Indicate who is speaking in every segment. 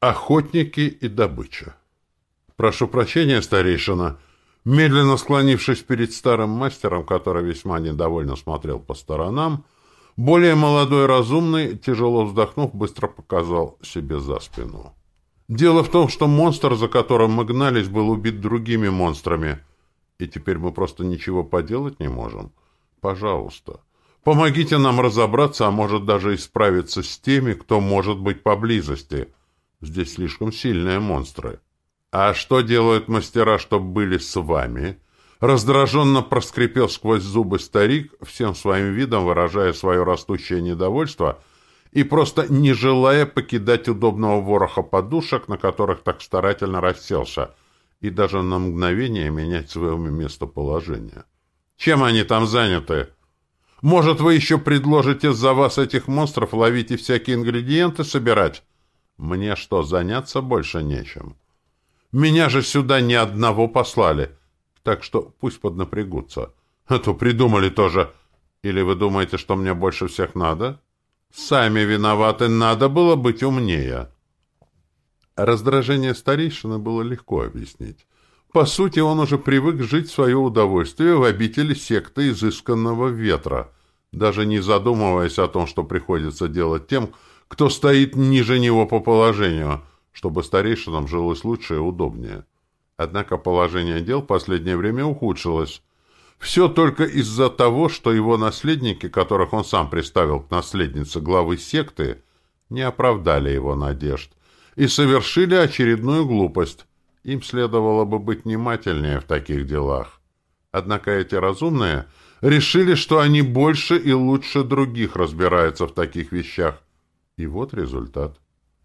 Speaker 1: Охотники и добыча. Прошу прощения, старейшина. Медленно склонившись перед старым мастером, который весьма недовольно смотрел по сторонам, более молодой разумный, тяжело вздохнув, быстро показал себе за спину. Дело в том, что монстр, за которым мы гнались, был убит другими монстрами, и теперь мы просто ничего поделать не можем. Пожалуйста, помогите нам разобраться, а может даже исправиться с теми, кто может быть поблизости — Здесь слишком сильные монстры. А что делают мастера, чтобы были с вами? Раздраженно проскрипел сквозь зубы старик, всем своим видом выражая свое растущее недовольство и просто не желая покидать удобного вороха подушек, на которых так старательно расселся, и даже на мгновение менять свое местоположение. Чем они там заняты? Может, вы еще предложите за вас этих монстров ловить и всякие ингредиенты собирать? Мне что, заняться больше нечем? Меня же сюда ни одного послали. Так что пусть поднапрягутся. А то придумали тоже. Или вы думаете, что мне больше всех надо? Сами виноваты, надо было быть умнее. Раздражение старейшины было легко объяснить. По сути, он уже привык жить в свое удовольствие в обители секты изысканного ветра, даже не задумываясь о том, что приходится делать тем, кто стоит ниже него по положению, чтобы старейшинам жилось лучше и удобнее. Однако положение дел в последнее время ухудшилось. Все только из-за того, что его наследники, которых он сам представил к наследнице главы секты, не оправдали его надежд и совершили очередную глупость. Им следовало бы быть внимательнее в таких делах. Однако эти разумные решили, что они больше и лучше других разбираются в таких вещах, и вот результат.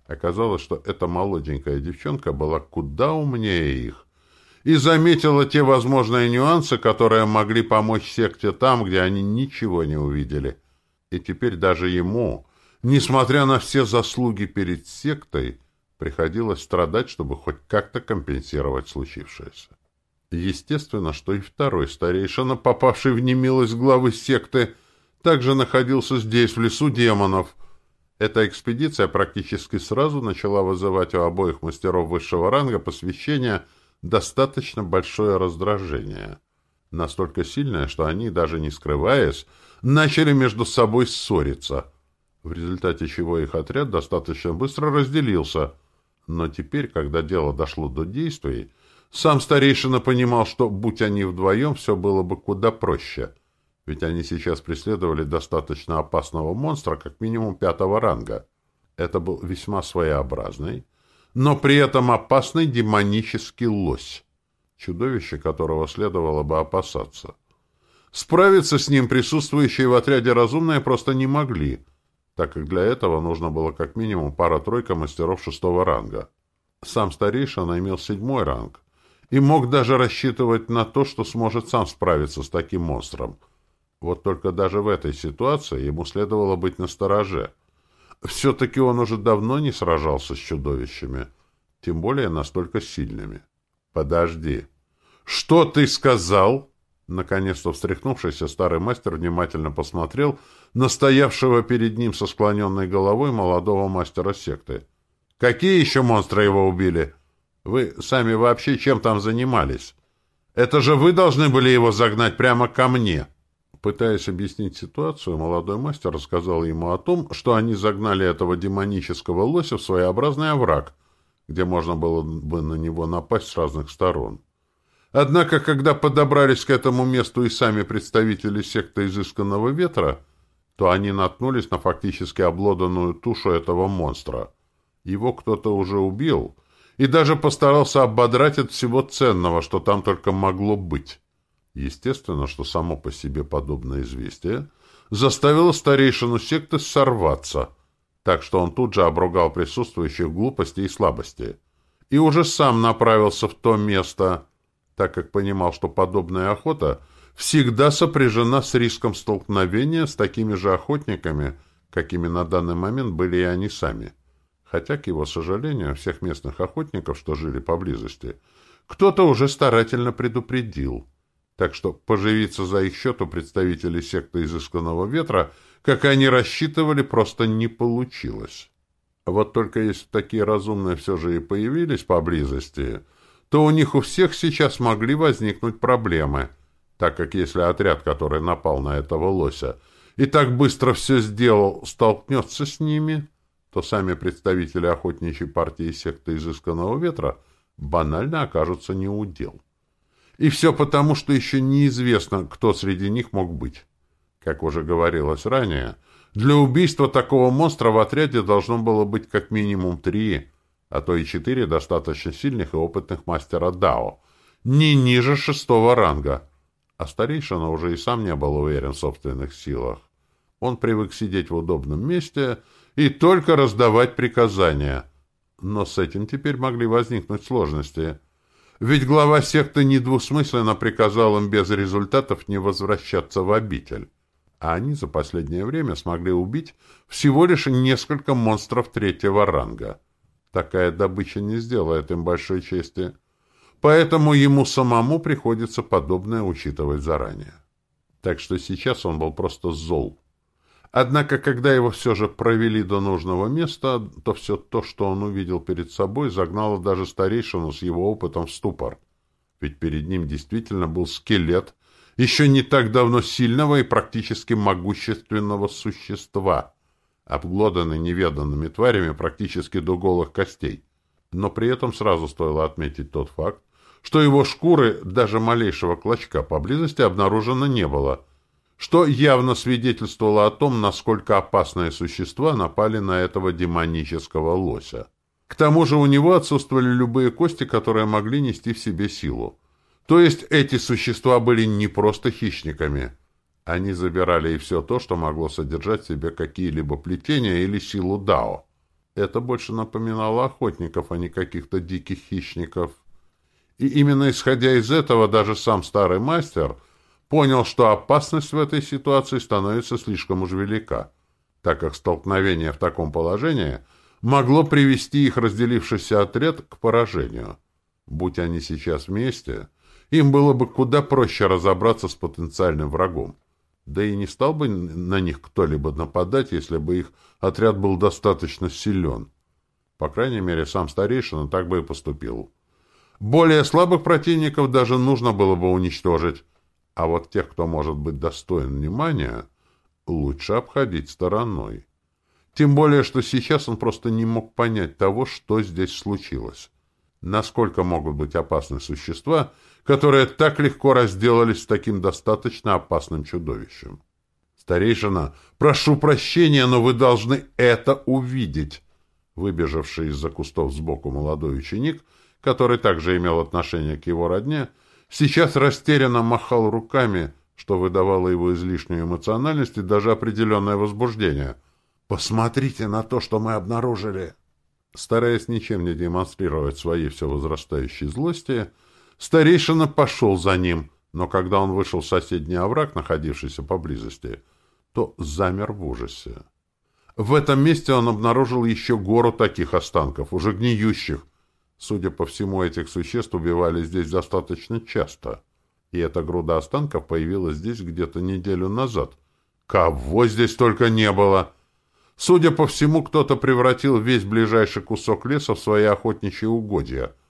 Speaker 1: Оказалось, что эта молоденькая девчонка была куда умнее их и заметила те возможные нюансы, которые могли помочь секте там, где они ничего не увидели. И теперь даже ему, несмотря на все заслуги перед сектой, приходилось страдать, чтобы хоть как-то компенсировать случившееся. Естественно, что и второй старейшина, попавший в немилость главы секты, также находился здесь, в лесу демонов — эта экспедиция практически сразу начала вызывать у обоих мастеров высшего ранга посвящения достаточно большое раздражение. Настолько сильное, что они, даже не скрываясь, начали между собой ссориться, в результате чего их отряд достаточно быстро разделился. Но теперь, когда дело дошло до действий, сам старейшина понимал, что, будь они вдвоем, все было бы куда проще — ведь они сейчас преследовали достаточно опасного монстра, как минимум пятого ранга. Это был весьма своеобразный, но при этом опасный демонический лось, чудовище которого следовало бы опасаться. Справиться с ним присутствующие в отряде разумные просто не могли, так как для этого нужно было как минимум пара-тройка мастеров шестого ранга. Сам старейшина имел седьмой ранг и мог даже рассчитывать на то, что сможет сам справиться с таким монстром — вот только даже в этой ситуации ему следовало быть настороже. Все-таки он уже давно не сражался с чудовищами, тем более настолько сильными. «Подожди. Что ты сказал?» Наконец-то встряхнувшийся старый мастер внимательно посмотрел на стоявшего перед ним со склоненной головой молодого мастера секты. «Какие еще монстры его убили? Вы сами вообще чем там занимались? Это же вы должны были его загнать прямо ко мне!» Пытаясь объяснить ситуацию, молодой мастер рассказал ему о том, что они загнали этого демонического лося в своеобразный овраг, где можно было бы на него напасть с разных сторон. Однако, когда подобрались к этому месту и сами представители секты изысканного ветра, то они наткнулись на фактически облоданную тушу этого монстра. Его кто-то уже убил и даже постарался ободрать от всего ценного, что там только могло быть. Естественно, что само по себе подобное известие заставило старейшину секты сорваться, так что он тут же обругал присутствующих глупости и слабости. И уже сам направился в то место, так как понимал, что подобная охота всегда сопряжена с риском столкновения с такими же охотниками, какими на данный момент были и они сами. Хотя, к его сожалению, всех местных охотников, что жили поблизости, кто-то уже старательно предупредил – так что поживиться за их счет у представителей секты изысканного ветра, как они рассчитывали, просто не получилось. Вот только если такие разумные все же и появились поблизости, то у них у всех сейчас могли возникнуть проблемы, так как если отряд, который напал на этого лося, и так быстро все сделал, столкнется с ними, то сами представители охотничьей партии секты изысканного ветра банально окажутся неудел. И все потому, что еще неизвестно, кто среди них мог быть. Как уже говорилось ранее, для убийства такого монстра в отряде должно было быть как минимум три, а то и четыре достаточно сильных и опытных мастера Дао, не ниже шестого ранга. А старейшина уже и сам не был уверен в собственных силах. Он привык сидеть в удобном месте и только раздавать приказания. Но с этим теперь могли возникнуть сложности. Ведь глава секты недвусмысленно приказал им без результатов не возвращаться в обитель а они за последнее время смогли убить всего лишь несколько монстров третьего ранга. Такая добыча не сделает им большой чести, поэтому ему самому приходится подобное учитывать заранее. Так что сейчас он был просто зол. Однако, когда его все же провели до нужного места, то все то, что он увидел перед собой, загнало даже старейшину с его опытом в ступор. Ведь перед ним действительно был скелет еще не так давно сильного и практически могущественного существа, обглоданный неведанными тварями практически до голых костей. Но при этом сразу стоило отметить тот факт, что его шкуры, даже малейшего клочка, поблизости обнаружено не было, что явно свидетельствовало о том, насколько опасные существа напали на этого демонического лося. К тому же у него отсутствовали любые кости, которые могли нести в себе силу. То есть эти существа были не просто хищниками. Они забирали и все то, что могло содержать в себе какие-либо плетения или силу Дао. Это больше напоминало охотников, а не каких-то диких хищников. И именно исходя из этого даже сам старый мастер понял, что опасность в этой ситуации становится слишком уж велика, так как столкновение в таком положении могло привести их разделившийся отряд к поражению. Будь они сейчас вместе, им было бы куда проще разобраться с потенциальным врагом. Да и не стал бы на них кто-либо нападать, если бы их отряд был достаточно силен. По крайней мере, сам старейшина так бы и поступил. Более слабых противников даже нужно было бы уничтожить, а вот тех, кто может быть достоин внимания, лучше обходить стороной. Тем более, что сейчас он просто не мог понять того, что здесь случилось. Насколько могут быть опасны существа, которые так легко разделались с таким достаточно опасным чудовищем. «Старейшина, прошу прощения, но вы должны это увидеть!» Выбежавший из-за кустов сбоку молодой ученик, который также имел отношение к его родне, сейчас растерянно махал руками, что выдавало его излишнюю эмоциональность и даже определенное возбуждение. «Посмотрите на то, что мы обнаружили!» Стараясь ничем не демонстрировать своей все возрастающей злости, Старейшина пошел за ним, но когда он вышел в соседний овраг, находившийся поблизости, то замер в ужасе. В этом месте он обнаружил еще гору таких останков, уже гниющих. Судя по всему, этих существ убивали здесь достаточно часто. И эта груда останков появилась здесь где-то неделю назад. Кого здесь только не было! Судя по всему, кто-то превратил весь ближайший кусок леса в свои охотничьи угодья —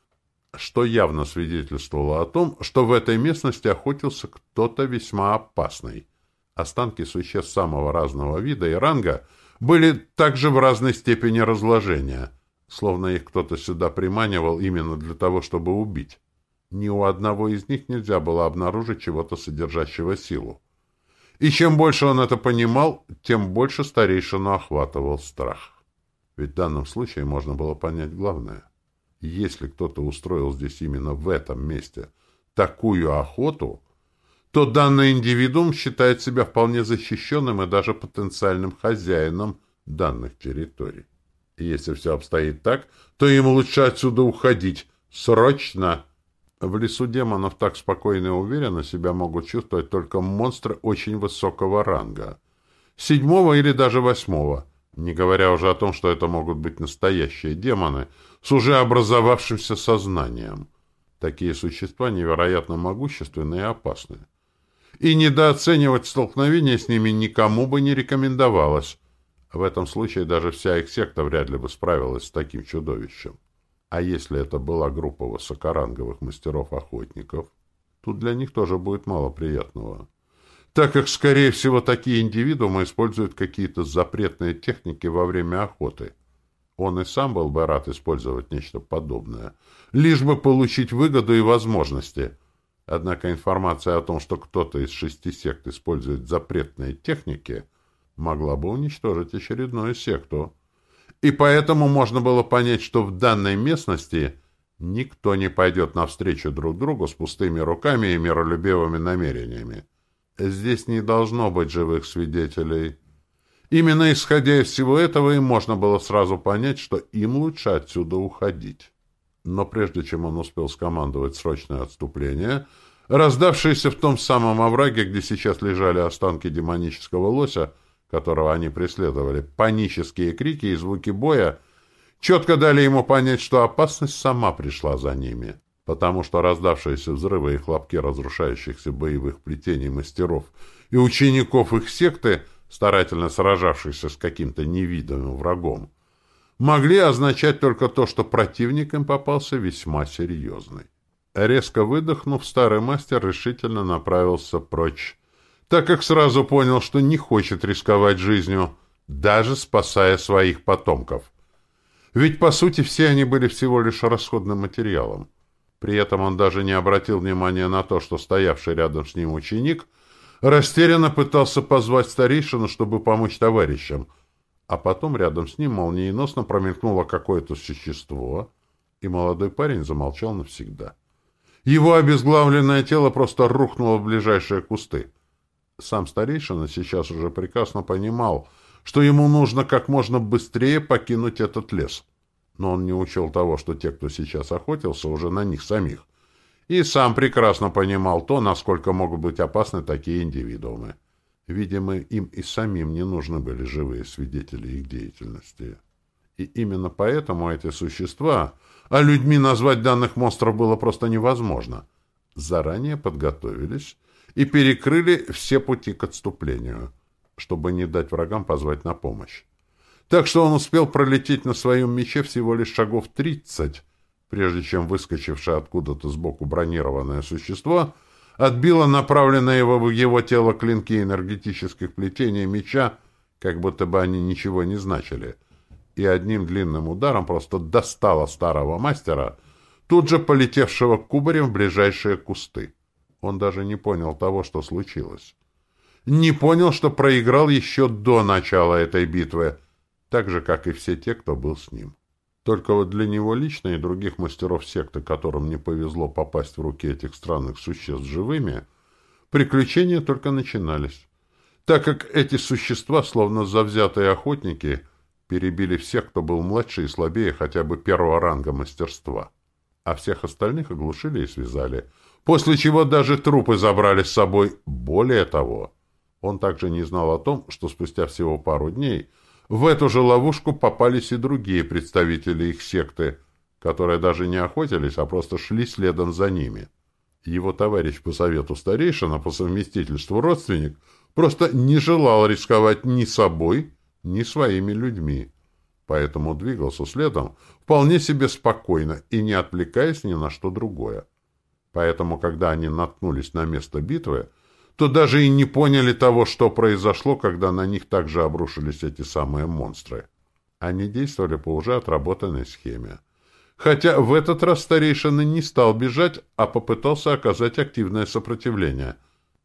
Speaker 1: что явно свидетельствовало о том, что в этой местности охотился кто-то весьма опасный. Останки существ самого разного вида и ранга были также в разной степени разложения, словно их кто-то сюда приманивал именно для того, чтобы убить. Ни у одного из них нельзя было обнаружить чего-то содержащего силу. И чем больше он это понимал, тем больше старейшину охватывал страх. Ведь в данном случае можно было понять главное — если кто-то устроил здесь именно в этом месте такую охоту, то данный индивидуум считает себя вполне защищенным и даже потенциальным хозяином данных территорий. Если все обстоит так, то им лучше отсюда уходить. Срочно! В лесу демонов так спокойно и уверенно себя могут чувствовать только монстры очень высокого ранга. Седьмого или даже восьмого – не говоря уже о том, что это могут быть настоящие демоны с уже образовавшимся сознанием. Такие существа невероятно могущественны и опасны. И недооценивать столкновение с ними никому бы не рекомендовалось. В этом случае даже вся их секта вряд ли бы справилась с таким чудовищем. А если это была группа высокоранговых мастеров-охотников, тут для них тоже будет мало приятного. Так как, скорее всего, такие индивидуумы используют какие-то запретные техники во время охоты. Он и сам был бы рад использовать нечто подобное, лишь бы получить выгоду и возможности. Однако информация о том, что кто-то из шести сект использует запретные техники, могла бы уничтожить очередную секту. И поэтому можно было понять, что в данной местности никто не пойдет навстречу друг другу с пустыми руками и миролюбивыми намерениями. Здесь не должно быть живых свидетелей. Именно исходя из всего этого и можно было сразу понять, что им лучше отсюда уходить. Но прежде чем он успел скомандовать срочное отступление, раздавшиеся в том самом овраге, где сейчас лежали останки демонического лося, которого они преследовали, панические крики и звуки боя, четко дали ему понять, что опасность сама пришла за ними, потому что раздавшиеся взрывы и хлопки разрушающихся боевых плетений мастеров и учеников их секты, старательно сражавшихся с каким-то невидимым врагом, могли означать только то, что противник им попался весьма серьезный. Резко выдохнув, старый мастер решительно направился прочь так как сразу понял, что не хочет рисковать жизнью, даже спасая своих потомков. Ведь, по сути, все они были всего лишь расходным материалом. При этом он даже не обратил внимания на то, что стоявший рядом с ним ученик растерянно пытался позвать старейшину, чтобы помочь товарищам, а потом рядом с ним молниеносно промелькнуло какое-то существо, и молодой парень замолчал навсегда. Его обезглавленное тело просто рухнуло в ближайшие кусты. Сам старейшина сейчас уже прекрасно понимал, что ему нужно как можно быстрее покинуть этот лес. Но он не учел того, что те, кто сейчас охотился, уже на них самих. И сам прекрасно понимал то, насколько могут быть опасны такие индивидуумы. Видимо, им и самим не нужны были живые свидетели их деятельности. И именно поэтому эти существа, а людьми назвать данных монстров было просто невозможно, заранее подготовились и перекрыли все пути к отступлению, чтобы не дать врагам позвать на помощь. Так что он успел пролететь на своем мече всего лишь шагов тридцать, прежде чем выскочившее откуда-то сбоку бронированное существо отбило направленное его в его тело клинки энергетических плетений меча, как будто бы они ничего не значили, и одним длинным ударом просто достало старого мастера, тут же полетевшего кубарем в ближайшие кусты. Он даже не понял того, что случилось. Не понял, что проиграл еще до начала этой битвы, так же, как и все те, кто был с ним. Только вот для него лично и других мастеров секты, которым не повезло попасть в руки этих странных существ живыми, приключения только начинались, так как эти существа, словно завзятые охотники, перебили всех, кто был младше и слабее хотя бы первого ранга мастерства, а всех остальных оглушили и связали – после чего даже трупы забрали с собой. Более того, он также не знал о том, что спустя всего пару дней в эту же ловушку попались и другие представители их секты, которые даже не охотились, а просто шли следом за ними. Его товарищ по совету старейшина, по совместительству родственник, просто не желал рисковать ни собой, ни своими людьми. Поэтому двигался следом вполне себе спокойно и не отвлекаясь ни на что другое. Поэтому, когда они наткнулись на место битвы, то даже и не поняли того, что произошло, когда на них также обрушились эти самые монстры. Они действовали по уже отработанной схеме. Хотя в этот раз старейшина не стал бежать, а попытался оказать активное сопротивление.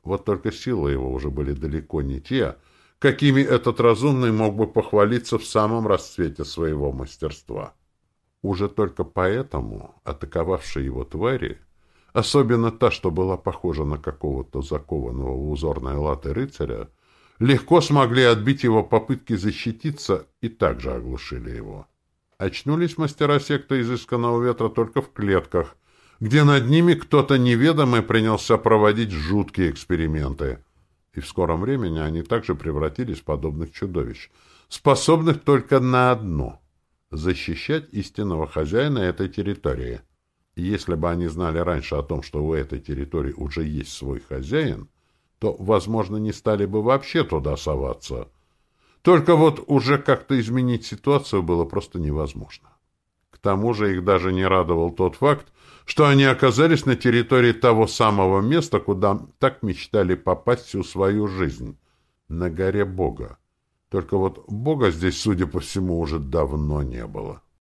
Speaker 1: Вот только силы его уже были далеко не те, какими этот разумный мог бы похвалиться в самом расцвете своего мастерства. Уже только поэтому атаковавшие его твари особенно та, что была похожа на какого-то закованного в узорной латы рыцаря, легко смогли отбить его попытки защититься и также оглушили его. Очнулись мастера секты изысканного ветра только в клетках, где над ними кто-то неведомый принялся проводить жуткие эксперименты. И в скором времени они также превратились в подобных чудовищ, способных только на одно — защищать истинного хозяина этой территории — если бы они знали раньше о том, что у этой территории уже есть свой хозяин, то, возможно, не стали бы вообще туда соваться. Только вот уже как-то изменить ситуацию было просто невозможно. К тому же их даже не радовал тот факт, что они оказались на территории того самого места, куда так мечтали попасть всю свою жизнь, на горе Бога. Только вот Бога здесь, судя по всему, уже давно не было.